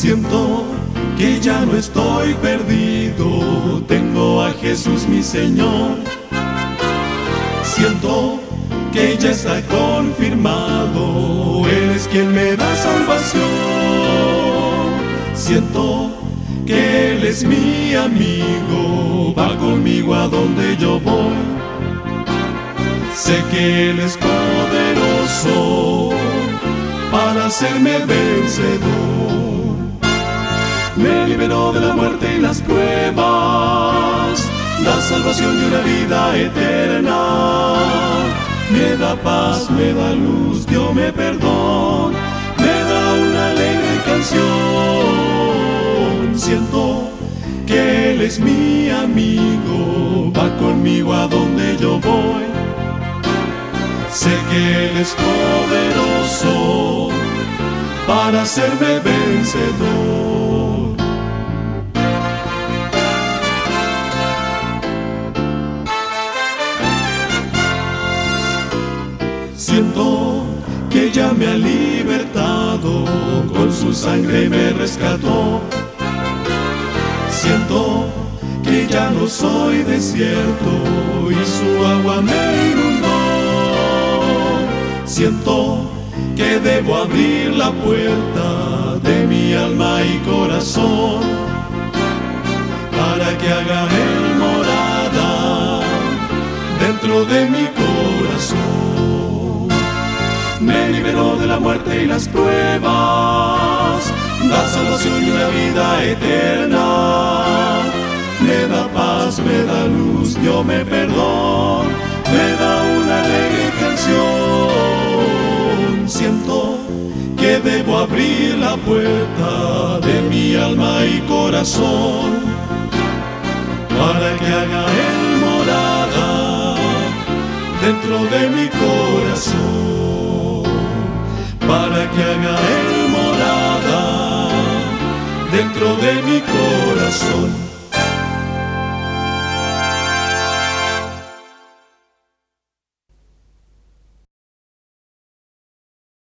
Siento que ya no estoy perdido, tengo a Jesús mi Señor. Siento que ya está confirmado, Él es quien me da salvación. Siento que Él es mi amigo, va conmigo a donde yo voy. Sé que Él es poderoso para hacerme vencedor. Me liberó de la muerte y las pruebas, la salvación y una vida eterna. Me da paz, me da luz, Dios me perdón, me da una alegre canción. Siento que Él es mi amigo, va conmigo a donde yo voy. Sé que Él es poderoso para hacerme vencedor. Siento que ya me ha libertado, con su sangre me rescató. Siento que ya no soy desierto y su agua me inundó. Siento que debo abrir la puerta de mi alma y corazón para que haga el morada dentro de mi corazón. Me liberó de la muerte y las pruebas, la salvación y una vida eterna. Me da paz, me da luz, Dios me perdón, me da una alegre canción. Siento que debo abrir la puerta de mi alma y corazón para que haga el morada dentro de mi corazón, para que haga el morada dentro de mi corazón.